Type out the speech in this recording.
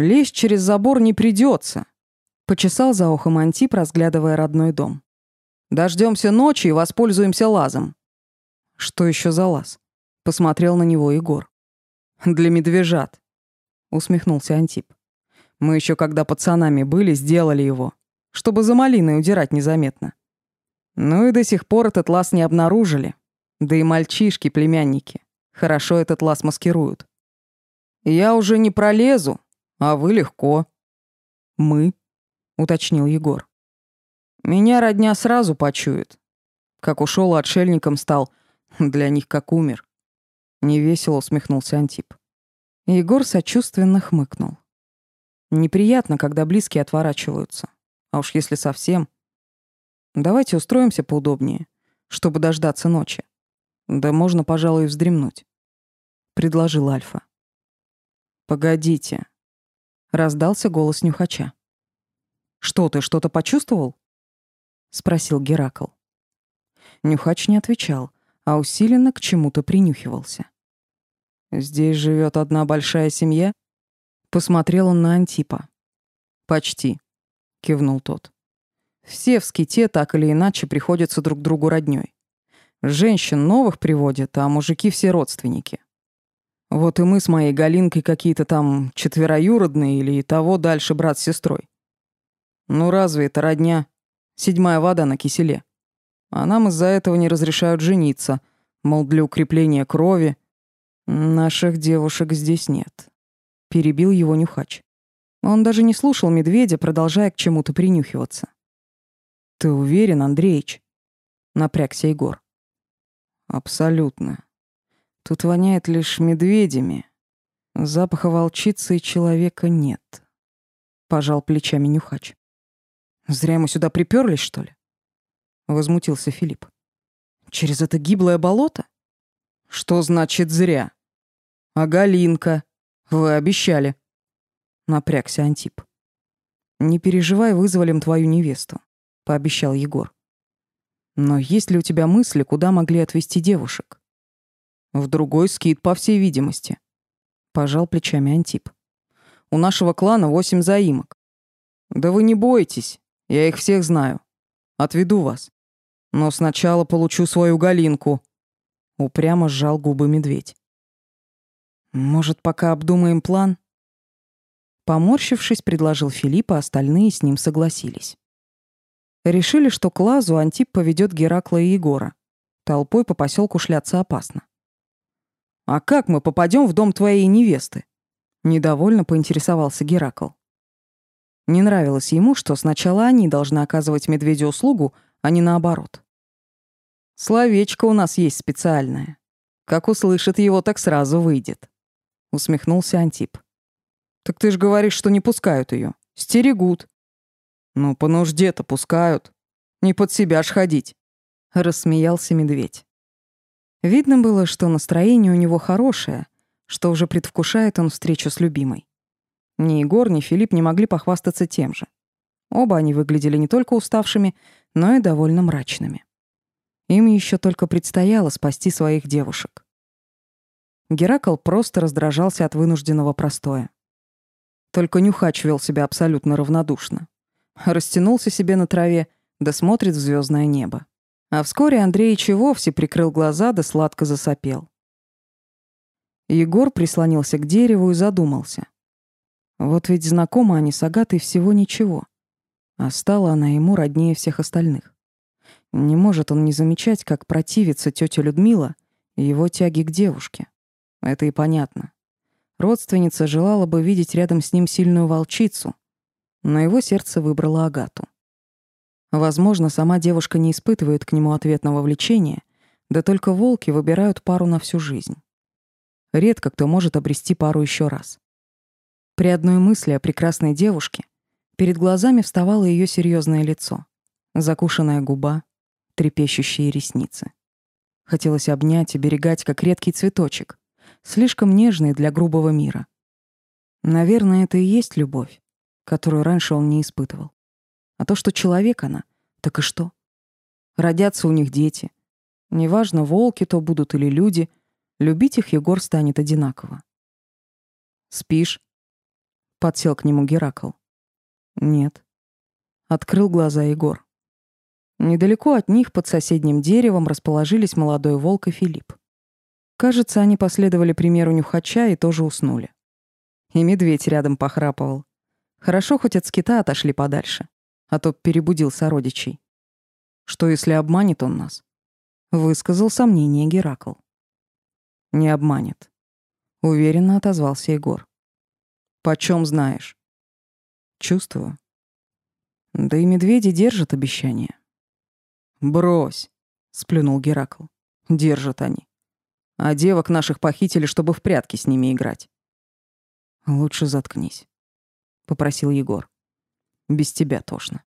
Лезть через забор не придется. Почесал за ухом Антип, разглядывая родной дом. Дождемся ночи и воспользуемся лазом. Что еще за лаз? Посмотрел на него Егор. Для медвежат. Усмехнулся Антип. Мы еще когда пацанами были, сделали его, чтобы за малиной удирать незаметно. Ну и до сих пор этот лаз не обнаружили. Да и мальчишки, племянники, хорошо этот лаз маскируют. Я уже не пролезу, а вы легко. Мы, уточнил Егор. Меня родня сразу почует. Как ушел отшельником стал, для них как умер. Невесело усмехнулся Антип. Егор сочувственно хмыкнул. Неприятно, когда близкие отворачиваются. А уж если совсем... Давайте устроимся поудобнее, чтобы дождаться ночи. Да можно, пожалуй, вздремнуть. Предложил Альфа. Погодите. Раздался голос нюхача. Что ты, что-то почувствовал? Спросил Геракл. Нюхач не отвечал, а усиленно к чему-то принюхивался. Здесь живет одна большая семья? Посмотрел он на Антипа. Почти, кивнул тот. Все в ските так или иначе приходятся друг другу роднёй. Женщин новых приводят, а мужики все родственники. Вот и мы с моей Галинкой какие-то там четвероюродные или того дальше брат с сестрой. Ну разве это родня? Седьмая вода на киселе. А нам из-за этого не разрешают жениться, мол, для укрепления крови. Наших девушек здесь нет. Перебил его нюхач. Он даже не слушал медведя, продолжая к чему-то принюхиваться. «Ты уверен, Андреич?» — напрягся Егор. Абсолютно. Тут воняет лишь медведями. Запаха волчицы и человека нет. Пожал плечами Нюхач. Зря мы сюда приперлись, что ли? Возмутился Филипп. Через это гиблое болото? Что значит зря? А Галинка? Вы обещали. Напрягся Антип. Не переживай, вызволим твою невесту, пообещал Егор. Но есть ли у тебя мысли, куда могли отвезти девушек? В другой скит, по всей видимости. Пожал плечами Антип. У нашего клана восемь заимок. Да вы не бойтесь, я их всех знаю. Отведу вас. Но сначала получу свою Галинку. Упрямо сжал губы медведь. Может, пока обдумаем план? Поморщившись, предложил Филипп, а остальные с ним согласились. Решили, что к лазу Антип поведет Геракла и Егора. Толпой по поселку шляться опасно. «А как мы попадем в дом твоей невесты?» Недовольно поинтересовался Геракл. Не нравилось ему, что сначала они должны оказывать медведю услугу, а не наоборот. «Словечко у нас есть специальное. Как услышит его, так сразу выйдет», — усмехнулся Антип. «Так ты ж говоришь, что не пускают ее, Стерегут. «Ну, по нужде-то пускают. Не под себя ж ходить», — рассмеялся медведь. Видно было, что настроение у него хорошее, что уже предвкушает он встречу с любимой. Ни Егор, ни Филипп не могли похвастаться тем же. Оба они выглядели не только уставшими, но и довольно мрачными. Им еще только предстояло спасти своих девушек. Геракл просто раздражался от вынужденного простоя. Только Нюхач вел себя абсолютно равнодушно растянулся себе на траве, да смотрит в звездное небо. А вскоре Андреич и вовсе прикрыл глаза, да сладко засопел. Егор прислонился к дереву и задумался. Вот ведь знакомы они с Агатой всего ничего, а стала она ему роднее всех остальных. Не может он не замечать, как противится тетя Людмила и его тяги к девушке. Это и понятно. Родственница желала бы видеть рядом с ним сильную волчицу, но его сердце выбрало Агату. Возможно, сама девушка не испытывает к нему ответного влечения, да только волки выбирают пару на всю жизнь. Редко кто может обрести пару еще раз. При одной мысли о прекрасной девушке перед глазами вставало ее серьезное лицо, закушенная губа, трепещущие ресницы. Хотелось обнять и берегать, как редкий цветочек, слишком нежный для грубого мира. Наверное, это и есть любовь которую раньше он не испытывал. А то, что человек она, так и что? Родятся у них дети. Неважно, волки то будут или люди, любить их Егор станет одинаково. «Спишь?» Подсел к нему Геракл. Нет. Открыл глаза Егор. Недалеко от них, под соседним деревом, расположились молодой волк и Филипп. Кажется, они последовали примеру нюхача и тоже уснули. И медведь рядом похрапывал. Хорошо, хоть от скита отошли подальше, а то перебудил сородичей. Что, если обманет он нас? Высказал сомнение Геракл. Не обманет. Уверенно отозвался Егор. Почем знаешь? Чувствую. Да и медведи держат обещания. Брось, сплюнул Геракл. Держат они. А девок наших похитили, чтобы в прятки с ними играть. Лучше заткнись, попросил Егор. Без тебя тошно.